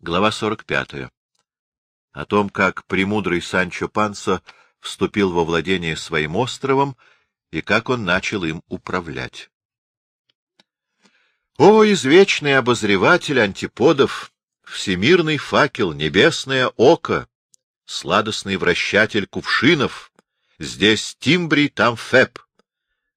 Глава 45. О том, как премудрый Санчо Пансо вступил во владение своим островом и как он начал им управлять. О, извечный обозреватель антиподов, всемирный факел, небесное око, сладостный вращатель кувшинов, здесь Тимбрий, там Феб,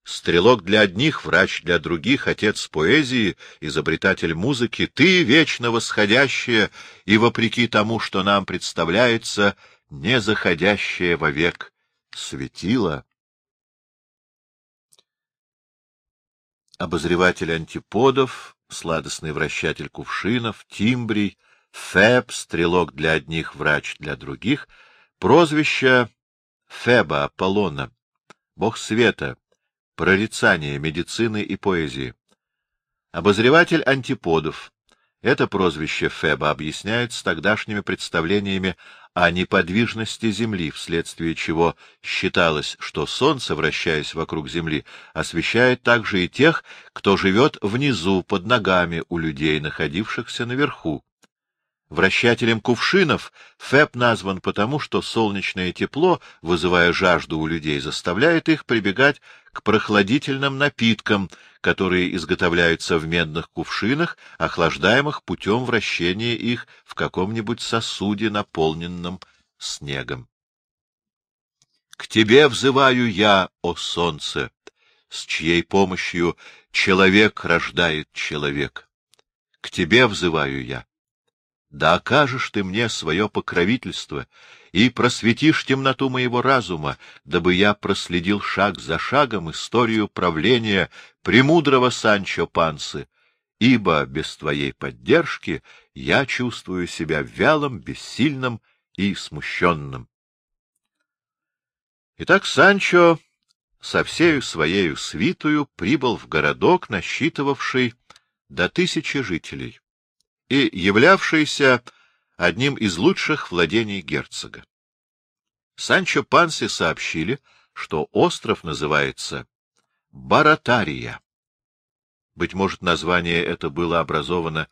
Стрелок для одних, врач для других, отец поэзии, изобретатель музыки, ты, вечно восходящая, и, вопреки тому, что нам представляется, не заходящая вовек светила. Обозреватель антиподов, сладостный вращатель кувшинов, тимбрий, Феб, стрелок для одних, врач для других, прозвище Феба Аполлона, бог света, прорицания, медицины и поэзии. Обозреватель антиподов. Это прозвище Феба объясняет с тогдашними представлениями о неподвижности Земли, вследствие чего считалось, что Солнце, вращаясь вокруг Земли, освещает также и тех, кто живет внизу, под ногами у людей, находившихся наверху. Вращателем кувшинов Феб назван потому, что солнечное тепло, вызывая жажду у людей, заставляет их прибегать к прохладительным напиткам, которые изготовляются в медных кувшинах, охлаждаемых путем вращения их в каком-нибудь сосуде, наполненном снегом. К тебе взываю я, о солнце, с чьей помощью человек рождает человека. К тебе взываю я да окажешь ты мне свое покровительство и просветишь темноту моего разума, дабы я проследил шаг за шагом историю правления премудрого Санчо Пансы, ибо без твоей поддержки я чувствую себя вялым, бессильным и смущенным. Итак, Санчо со всею своею свитую прибыл в городок, насчитывавший до тысячи жителей и являвшийся одним из лучших владений герцога. Санчо Панси сообщили, что остров называется Баратария. Быть может, название это было образовано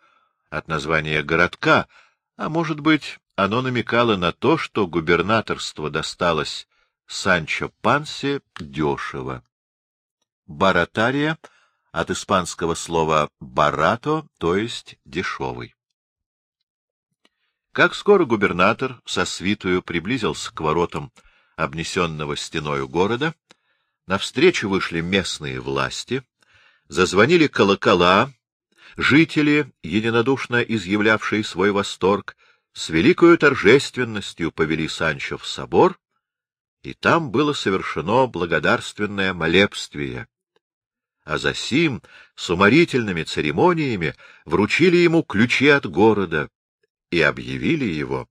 от названия городка, а может быть, оно намекало на то, что губернаторство досталось Санчо Панси дешево. Баратария — от испанского слова «барато», то есть «дешевый». Как скоро губернатор со свитую приблизился к воротам обнесенного стеною города, навстречу вышли местные власти, зазвонили колокола, жители, единодушно изъявлявшие свой восторг, с великою торжественностью повели Санчо в собор, и там было совершено благодарственное молебствие, а за сим с уморительными церемониями вручили ему ключи от города и объявили его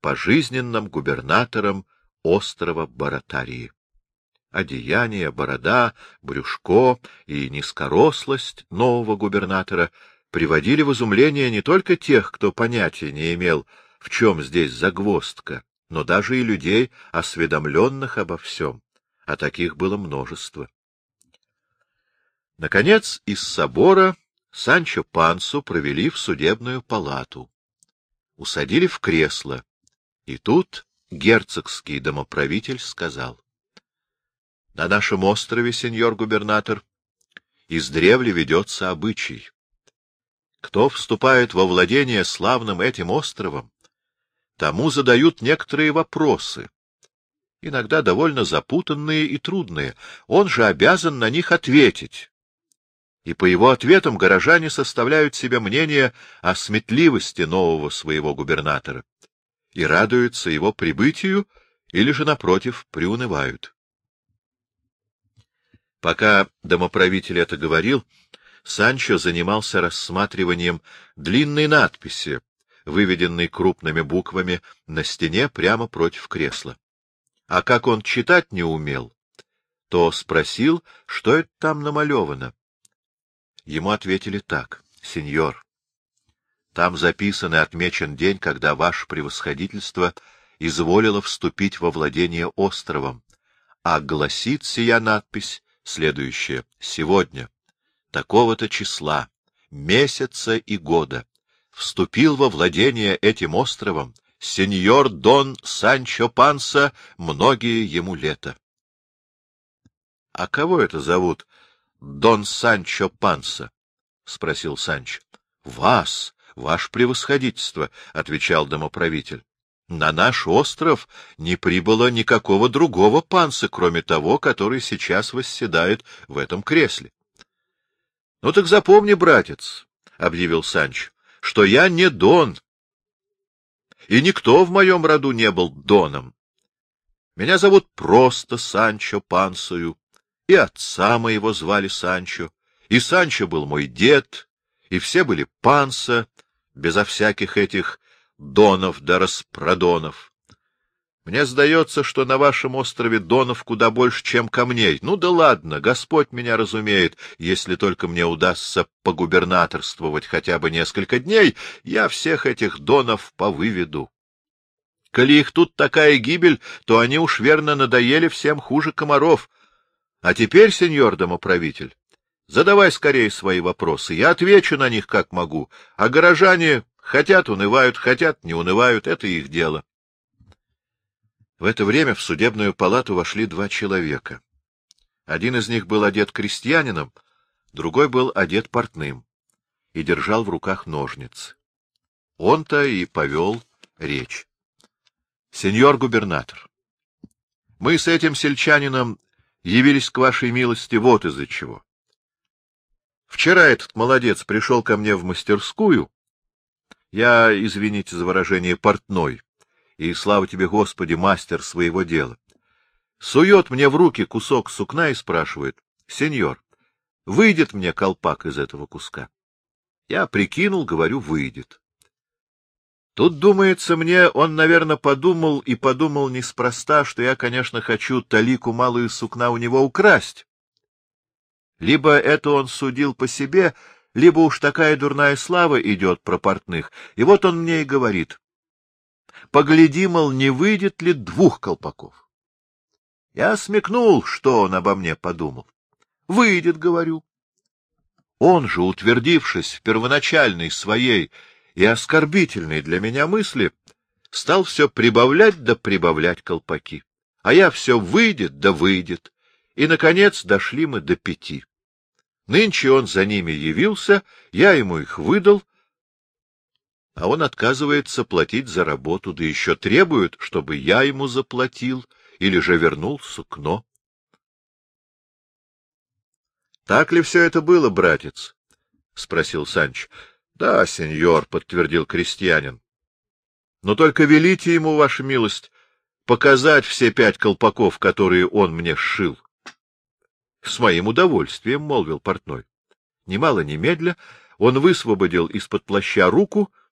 пожизненным губернатором острова Баратарии. Одеяние, борода, брюшко и низкорослость нового губернатора приводили в изумление не только тех, кто понятия не имел, в чем здесь загвоздка, но даже и людей, осведомленных обо всем, а таких было множество. Наконец, из собора Санчо Пансу провели в судебную палату. Усадили в кресло, и тут герцогский домоправитель сказал. — На нашем острове, сеньор губернатор, издревле ведется обычай. Кто вступает во владение славным этим островом, тому задают некоторые вопросы, иногда довольно запутанные и трудные, он же обязан на них ответить и по его ответам горожане составляют себе мнение о сметливости нового своего губернатора и радуются его прибытию или же, напротив, приунывают. Пока домоправитель это говорил, Санчо занимался рассматриванием длинной надписи, выведенной крупными буквами на стене прямо против кресла. А как он читать не умел, то спросил, что это там намалевано. Ему ответили так. — Сеньор, там записан и отмечен день, когда ваше превосходительство изволило вступить во владение островом, а гласит сия надпись следующее. Сегодня, такого-то числа, месяца и года, вступил во владение этим островом сеньор Дон Санчо Панса многие ему лета. — А кого это зовут Дон Санчо Панса? — спросил Санч. — Вас, ваше превосходительство, — отвечал домоправитель. — На наш остров не прибыло никакого другого панса, кроме того, который сейчас восседает в этом кресле. — Ну так запомни, братец, — объявил Санч, — что я не Дон, и никто в моем роду не был Доном. Меня зовут просто Санчо Пансою, и отца моего звали Санчо, и Санчо был мой дед, и все были Панса, безо всяких этих Донов да Распродонов. Мне сдается, что на вашем острове Донов куда больше, чем камней. Ну да ладно, Господь меня разумеет. Если только мне удастся погубернаторствовать хотя бы несколько дней, я всех этих Донов повыведу. Коли их тут такая гибель, то они уж верно надоели всем хуже комаров. А теперь, сеньор домоправитель, задавай скорее свои вопросы, я отвечу на них как могу, а горожане хотят унывают, хотят не унывают, это их дело. В это время в судебную палату вошли два человека. Один из них был одет крестьянином, другой был одет портным и держал в руках ножницы. Он-то и повел речь. — Сеньор губернатор, мы с этим сельчанином явились к вашей милости вот из-за чего. Вчера этот молодец пришел ко мне в мастерскую. Я, извините за выражение, портной и, слава тебе, Господи, мастер своего дела. Сует мне в руки кусок сукна и спрашивает, — Сеньор, выйдет мне колпак из этого куска? Я прикинул, говорю, выйдет. Тут, думается мне, он, наверное, подумал и подумал неспроста, что я, конечно, хочу талику малую сукна у него украсть. Либо это он судил по себе, либо уж такая дурная слава идет про портных, и вот он мне и говорит, Погляди, мол, не выйдет ли двух колпаков. Я смекнул, что он обо мне подумал. Выйдет, говорю. Он же, утвердившись в первоначальной своей и оскорбительной для меня мысли, стал все прибавлять да прибавлять колпаки. А я все выйдет да выйдет. И, наконец, дошли мы до пяти. Нынче он за ними явился, я ему их выдал, а он отказывается платить за работу, да еще требует, чтобы я ему заплатил или же вернул сукно. — Так ли все это было, братец? — спросил Санч. — Да, сеньор, — подтвердил крестьянин. — Но только велите ему, ваша милость, показать все пять колпаков, которые он мне сшил. — С моим удовольствием, — молвил портной. Немало немедля он высвободил из-под плаща руку —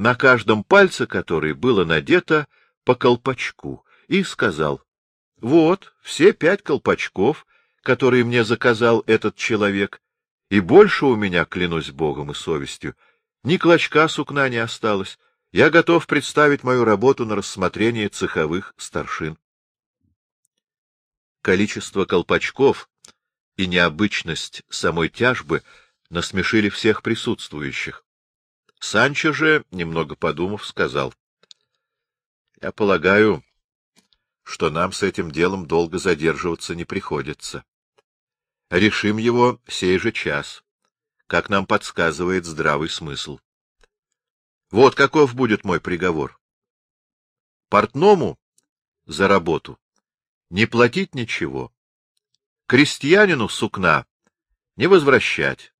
на каждом пальце которой было надето по колпачку, и сказал, — Вот, все пять колпачков, которые мне заказал этот человек, и больше у меня, клянусь Богом и совестью, ни клочка сукна не осталось. Я готов представить мою работу на рассмотрение цеховых старшин. Количество колпачков и необычность самой тяжбы насмешили всех присутствующих. Санчо же, немного подумав, сказал. — Я полагаю, что нам с этим делом долго задерживаться не приходится. Решим его сей же час, как нам подсказывает здравый смысл. Вот каков будет мой приговор. Портному за работу не платить ничего, крестьянину сукна не возвращать,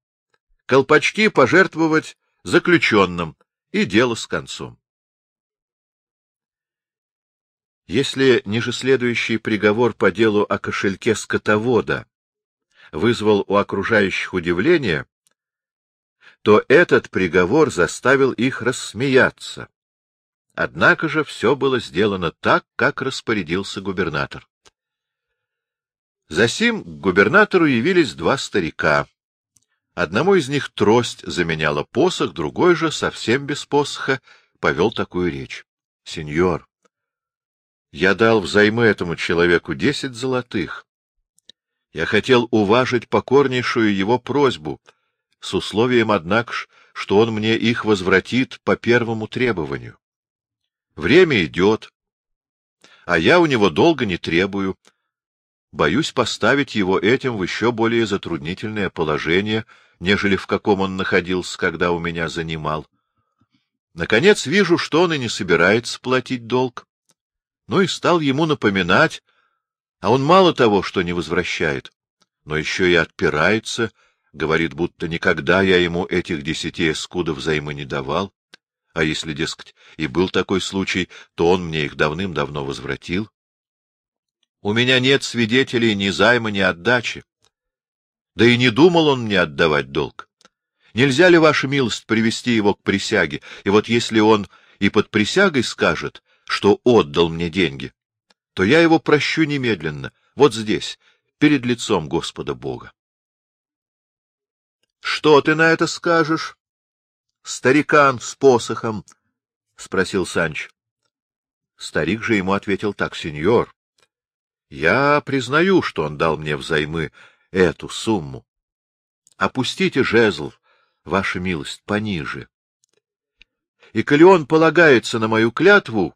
колпачки пожертвовать заключенным, и дело с концом. Если ниже следующий приговор по делу о кошельке скотовода вызвал у окружающих удивление, то этот приговор заставил их рассмеяться. Однако же все было сделано так, как распорядился губернатор. Засим к губернатору явились два старика, Одному из них трость заменяла посох, другой же, совсем без посоха, повел такую речь. — Сеньор, я дал взаймы этому человеку десять золотых. Я хотел уважить покорнейшую его просьбу, с условием, однако ж, что он мне их возвратит по первому требованию. Время идет, а я у него долго не требую. Боюсь поставить его этим в еще более затруднительное положение, нежели в каком он находился, когда у меня занимал. Наконец вижу, что он и не собирается платить долг. Ну и стал ему напоминать, а он мало того, что не возвращает, но еще и отпирается, говорит, будто никогда я ему этих десяти эскудов взаймы не давал. А если, дескать, и был такой случай, то он мне их давным-давно возвратил. У меня нет свидетелей ни займа, ни отдачи. Да и не думал он мне отдавать долг. Нельзя ли, ваша милость, привести его к присяге? И вот если он и под присягой скажет, что отдал мне деньги, то я его прощу немедленно, вот здесь, перед лицом Господа Бога. — Что ты на это скажешь? — Старикан с посохом, — спросил Санч. Старик же ему ответил так, — Сеньор, я признаю, что он дал мне взаймы эту сумму. Опустите жезл, ваша милость, пониже. И коли он полагается на мою клятву,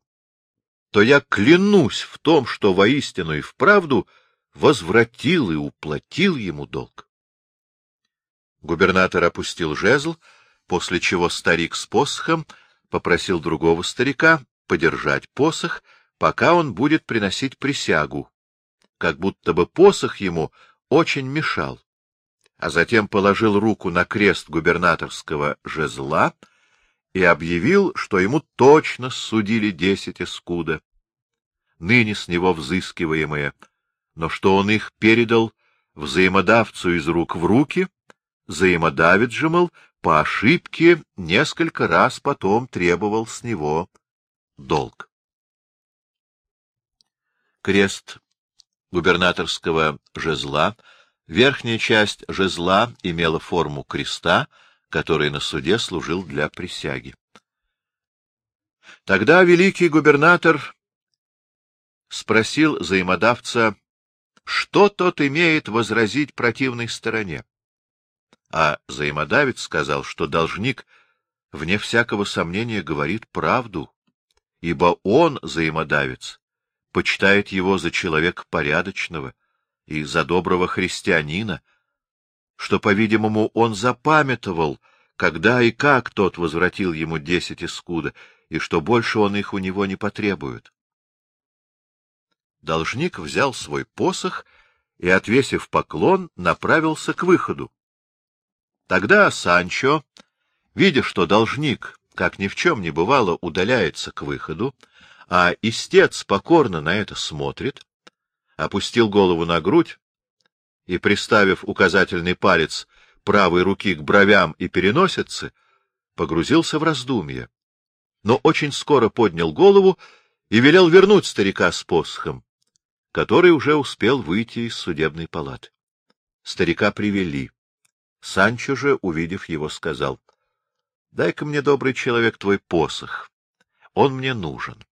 то я клянусь в том, что воистину и вправду возвратил и уплатил ему долг. Губернатор опустил жезл, после чего старик с посохом попросил другого старика подержать посох, пока он будет приносить присягу, как будто бы посох ему очень мешал, а затем положил руку на крест губернаторского жезла и объявил, что ему точно судили десять эскуда, ныне с него взыскиваемые, но что он их передал взаимодавцу из рук в руки, взаимодавец же, мол, по ошибке несколько раз потом требовал с него долг. Крест губернаторского жезла, верхняя часть жезла имела форму креста, который на суде служил для присяги. Тогда великий губернатор спросил взаимодавца, что тот имеет возразить противной стороне а взаимодавец сказал, что должник, вне всякого сомнения, говорит правду, ибо он, взаимодавец, почитает его за человека порядочного и за доброго христианина, что, по-видимому, он запамятовал, когда и как тот возвратил ему десять искуда, и что больше он их у него не потребует. Должник взял свой посох и, отвесив поклон, направился к выходу. Тогда Санчо, видя, что должник, как ни в чем не бывало, удаляется к выходу, а истец покорно на это смотрит, опустил голову на грудь и, приставив указательный палец правой руки к бровям и переносице, погрузился в раздумье. Но очень скоро поднял голову и велел вернуть старика с посохом, который уже успел выйти из судебной палаты. Старика привели. Санчо же, увидев его, сказал, — Дай-ка мне, добрый человек, твой посох. Он мне нужен.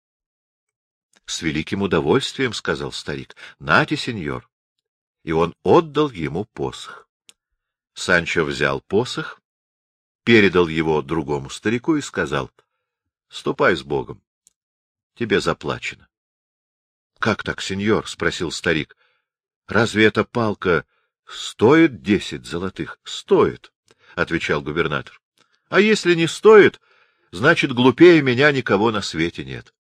— С великим удовольствием, — сказал старик. — Нате, сеньор. И он отдал ему посох. Санчо взял посох, передал его другому старику и сказал, — Ступай с Богом. Тебе заплачено. — Как так, сеньор? — спросил старик. — Разве эта палка — Стоит десять золотых? — Стоит, — отвечал губернатор. — А если не стоит, значит, глупее меня никого на свете нет.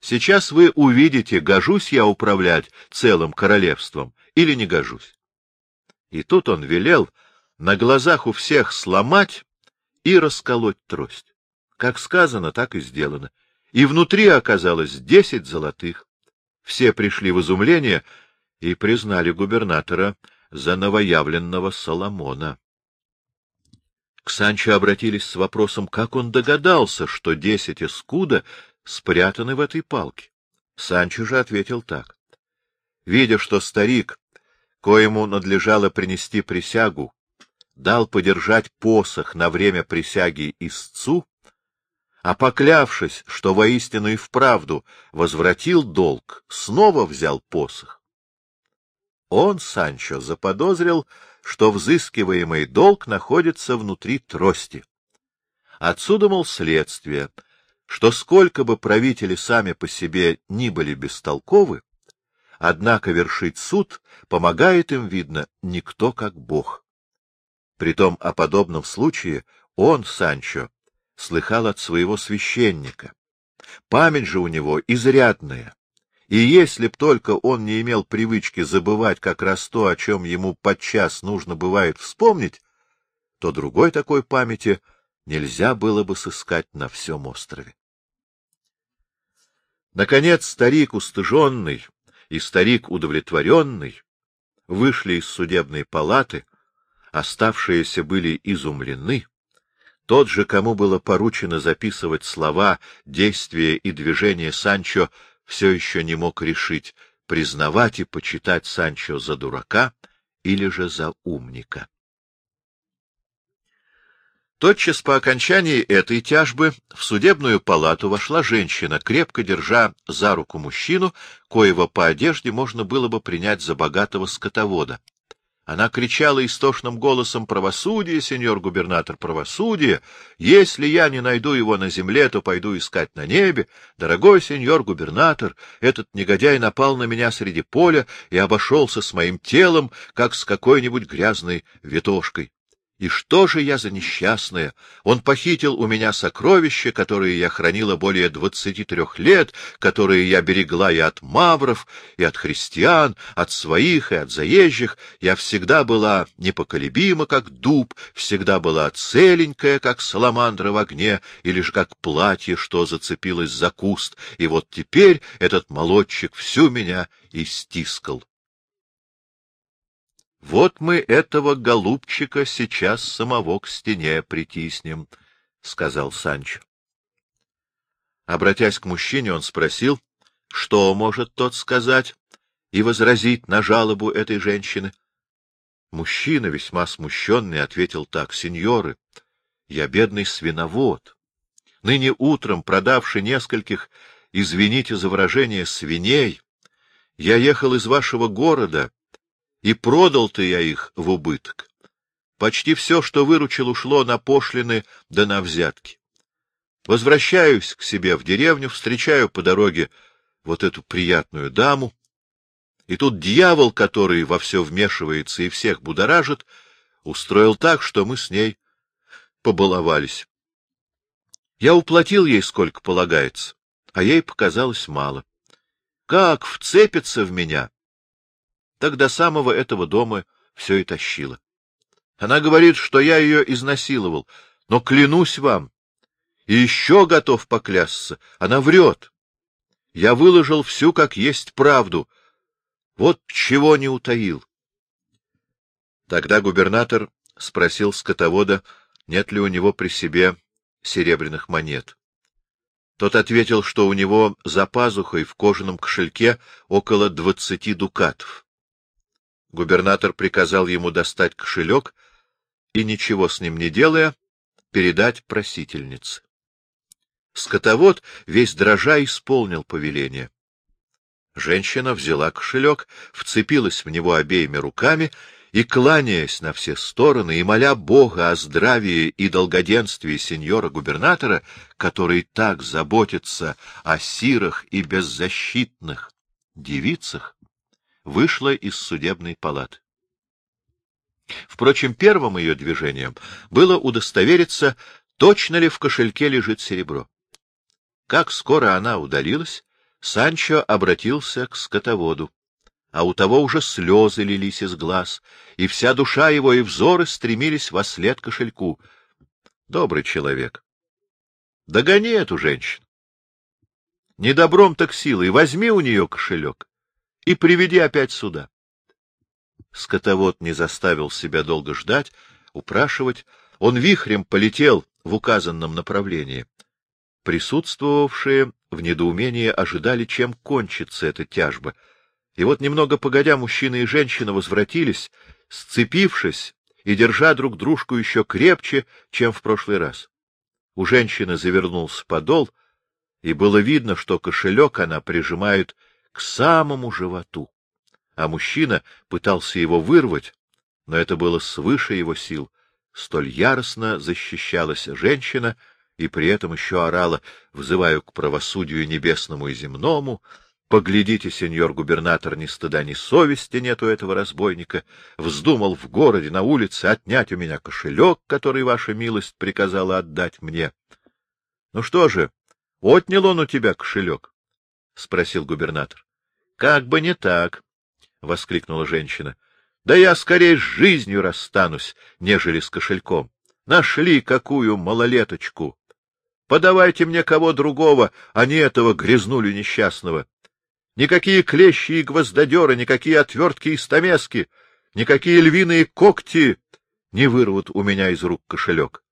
Сейчас вы увидите, гожусь я управлять целым королевством или не гожусь. И тут он велел на глазах у всех сломать и расколоть трость. Как сказано, так и сделано. И внутри оказалось десять золотых. Все пришли в изумление и признали губернатора за новоявленного Соломона. К Санчо обратились с вопросом, как он догадался, что десять эскуда спрятаны в этой палке. Санчо же ответил так. Видя, что старик, коему надлежало принести присягу, дал подержать посох на время присяги истцу, а поклявшись, что воистину и вправду возвратил долг, снова взял посох, он, Санчо, заподозрил, что взыскиваемый долг находится внутри трости. Отсюда, мол, следствие, что сколько бы правители сами по себе ни были бестолковы, однако вершить суд помогает им, видно, никто как Бог. Притом о подобном случае он, Санчо, слыхал от своего священника. Память же у него изрядная, и если б только он не имел привычки забывать как раз то, о чем ему подчас нужно бывает вспомнить, то другой такой памяти нельзя было бы сыскать на всем острове. Наконец старик устыженный и старик удовлетворенный вышли из судебной палаты, оставшиеся были изумлены, тот же, кому было поручено записывать слова, действия и движения Санчо, все еще не мог решить, признавать и почитать Санчо за дурака или же за умника. Тотчас по окончании этой тяжбы в судебную палату вошла женщина, крепко держа за руку мужчину, коего по одежде можно было бы принять за богатого скотовода. Она кричала истошным голосом «Правосудие, сеньор губернатор, правосудие! Если я не найду его на земле, то пойду искать на небе. Дорогой сеньор губернатор, этот негодяй напал на меня среди поля и обошелся с моим телом, как с какой-нибудь грязной ветошкой. И что же я за несчастная? Он похитил у меня сокровища, которые я хранила более двадцати трех лет, которые я берегла и от мавров, и от христиан, от своих и от заезжих. Я всегда была непоколебима, как дуб, всегда была целенькая, как саламандра в огне, или же как платье, что зацепилось за куст. И вот теперь этот молодчик всю меня и стискал. Вот мы этого голубчика сейчас самого к стене притиснем, — сказал Санчо. Обратясь к мужчине, он спросил, что может тот сказать и возразить на жалобу этой женщины. Мужчина, весьма смущенный, ответил так, — Сеньоры, я бедный свиновод, ныне утром продавший нескольких, извините за выражение, свиней, я ехал из вашего города и продал-то я их в убыток. Почти все, что выручил, ушло на пошлины да на взятки. Возвращаюсь к себе в деревню, встречаю по дороге вот эту приятную даму, и тут дьявол, который во все вмешивается и всех будоражит, устроил так, что мы с ней побаловались. Я уплатил ей сколько полагается, а ей показалось мало. Как вцепится в меня, так до самого этого дома все и тащило. Она говорит, что я ее изнасиловал, но клянусь вам, и еще готов поклясться, она врет. Я выложил всю как есть правду, вот чего не утаил. Тогда губернатор спросил скотовода, нет ли у него при себе серебряных монет. Тот ответил, что у него за пазухой в кожаном кошельке около двадцати дукатов. Губернатор приказал ему достать кошелек и, ничего с ним не делая, передать просительнице. Скотовод, весь дрожа, исполнил повеление. Женщина взяла кошелек, вцепилась в него обеими руками и, кланяясь на все стороны и моля Бога о здравии и долгоденствии сеньора-губернатора, который так заботится о сирах и беззащитных девицах, вышла из судебной палаты. Впрочем, первым ее движением было удостовериться, точно ли в кошельке лежит серебро. Как скоро она удалилась, Санчо обратился к скотоводу, а у того уже слезы лились из глаз, и вся душа его и взоры стремились во след кошельку. Добрый человек, догони эту женщину. Не добром так силой, возьми у нее кошелек и приведи опять сюда. Скотовод не заставил себя долго ждать, упрашивать. Он вихрем полетел в указанном направлении. Присутствовавшие в недоумении ожидали, чем кончится эта тяжба. И вот немного погодя мужчина и женщина возвратились, сцепившись и держа друг дружку еще крепче, чем в прошлый раз. У женщины завернулся подол, и было видно, что кошелек она прижимает к самому животу, а мужчина пытался его вырвать, но это было свыше его сил. Столь яростно защищалась женщина, и при этом еще орала «Взываю к правосудию небесному и земному», Поглядите, сеньор губернатор, ни стыда, ни совести нет у этого разбойника. Вздумал в городе, на улице отнять у меня кошелек, который ваша милость приказала отдать мне. — Ну что же, отнял он у тебя кошелек? — спросил губернатор. — Как бы не так, — воскликнула женщина. — Да я скорее с жизнью расстанусь, нежели с кошельком. Нашли какую малолеточку! Подавайте мне кого другого, а не этого грязнулю несчастного. Никакие клещи и гвоздодеры, никакие отвертки и стамески, никакие львиные когти не вырвут у меня из рук кошелек.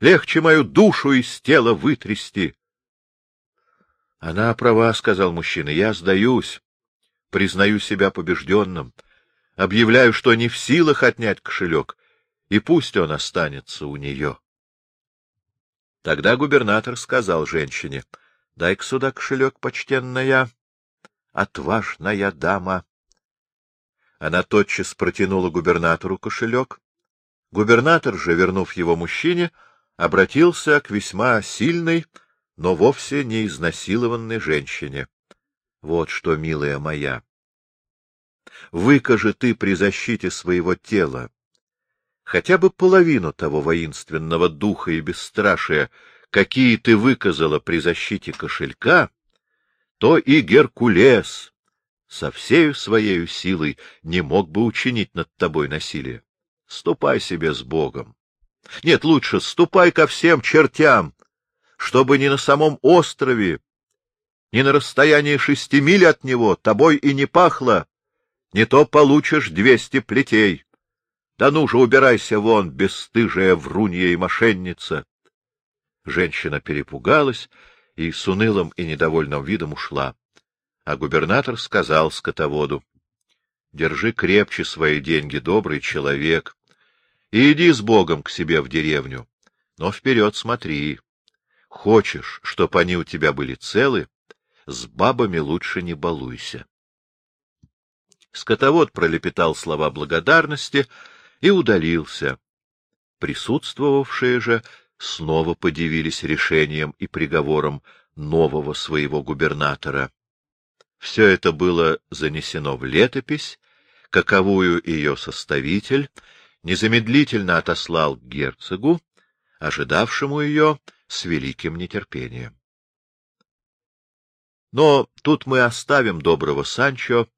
Легче мою душу из тела вытрясти. — Она права, — сказал мужчина, — я сдаюсь, признаю себя побежденным, объявляю, что не в силах отнять кошелек, и пусть он останется у нее. Тогда губернатор сказал женщине, — дай-ка сюда кошелек, почтенная отважная дама. Она тотчас протянула губернатору кошелек. Губернатор же, вернув его мужчине, обратился к весьма сильной, но вовсе не изнасилованной женщине. — Вот что, милая моя, выкажи ты при защите своего тела хотя бы половину того воинственного духа и бесстрашия, какие ты выказала при защите кошелька, то и Геркулес со всею своей силой не мог бы учинить над тобой насилие. Ступай себе с Богом. Нет, лучше ступай ко всем чертям, чтобы ни на самом острове, ни на расстоянии шести миль от него тобой и не пахло, не то получишь двести плетей. Да ну же, убирайся вон, бесстыжая врунья и мошенница! Женщина перепугалась и с унылым и недовольным видом ушла. А губернатор сказал скотоводу, — Держи крепче свои деньги, добрый человек, и иди с Богом к себе в деревню. Но вперед смотри. Хочешь, чтоб они у тебя были целы, с бабами лучше не балуйся. Скотовод пролепетал слова благодарности и удалился. Присутствовавшие же снова подивились решением и приговором нового своего губернатора. Все это было занесено в летопись, каковую ее составитель незамедлительно отослал к герцогу, ожидавшему ее с великим нетерпением. Но тут мы оставим доброго Санчо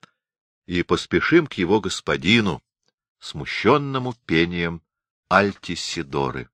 и поспешим к его господину, смущенному пением Альтисидоры.